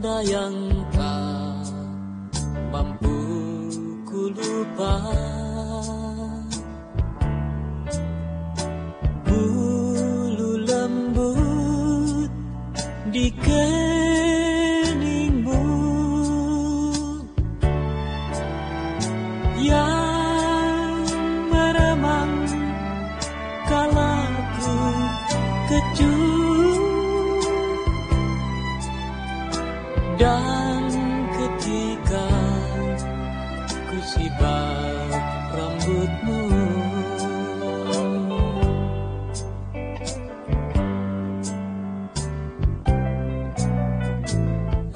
tak mampu ku lupa. Bulu lembut di keningmu. Yang meremang kala ku ku sibak rambutmu.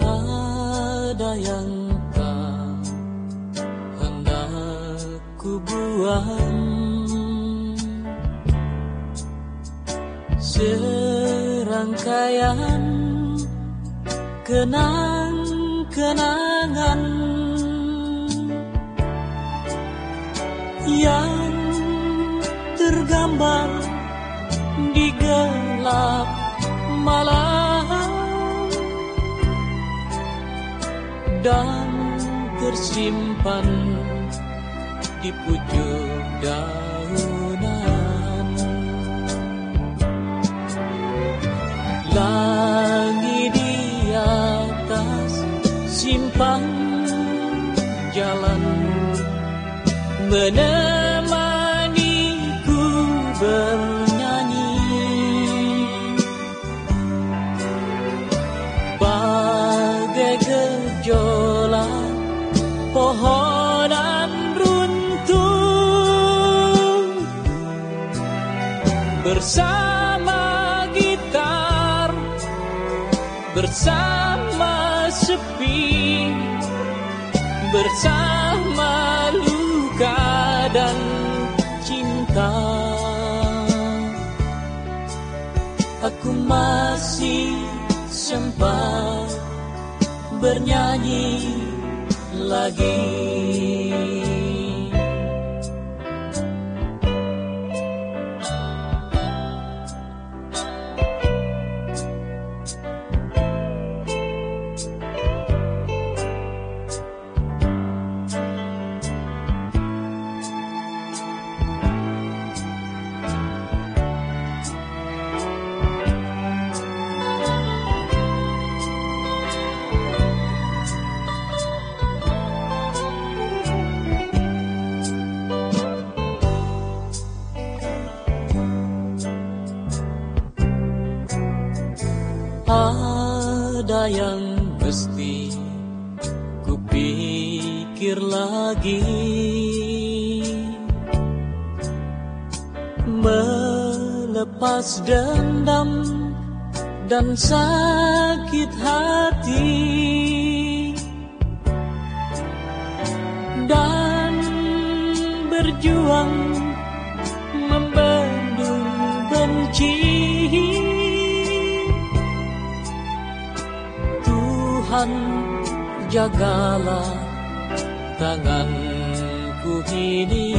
Ada yang tak hendak ku buang. Serangkaian kenang-kenangan yang tergambar di gelap malam. Dan tersimpan di pucuk daunan. Langit di atas simpang jalan menemaniku bernyanyi. Bagai gejolak pohonan runtuh. Bersama gitar bersama sepi bersama dan cinta. Aku masih sempat bernyanyi lagi Ada yang mesti kupikir lagi. Melepas dendam dan sakit hati. Dan berjuang membendung benci Tuhan jagalah tanganku ini